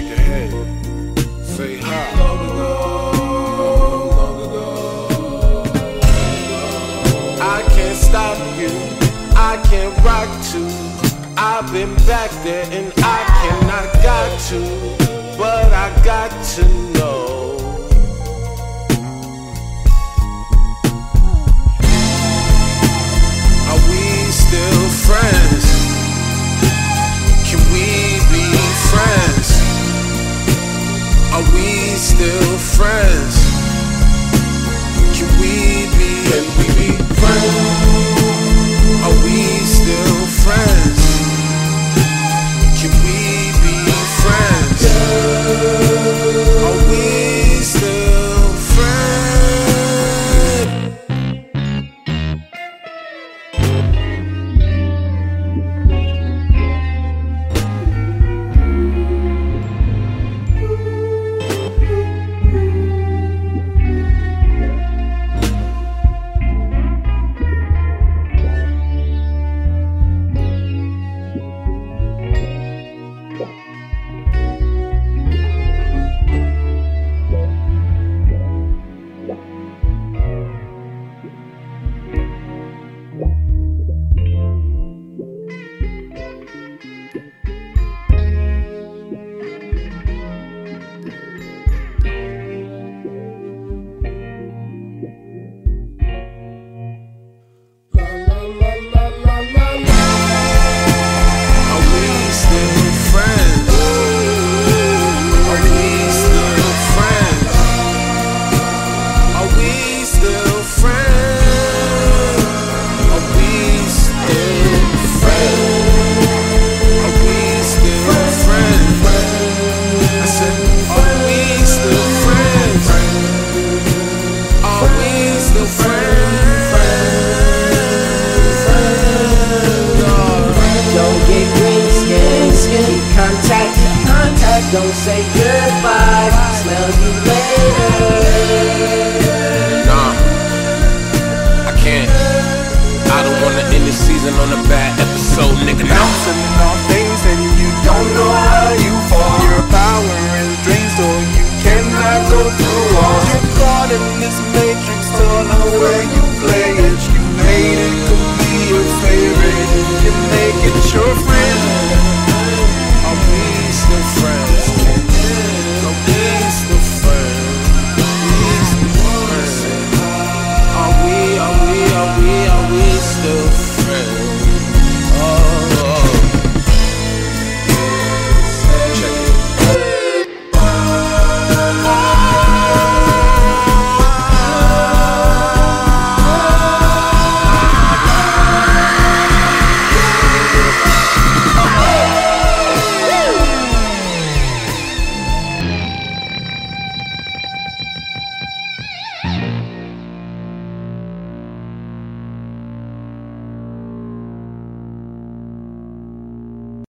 shaking head. Say hi. Long ago, long ago. I can't stop you. I can't rock to. I've been back there and I cannot got to, but I got to know. Don't get green skin, contact. Don't say goodbye. Smell you later. Nah, I can't. I don't wanna end the season on a bad episode, nigga. Things and you don't know how you fall.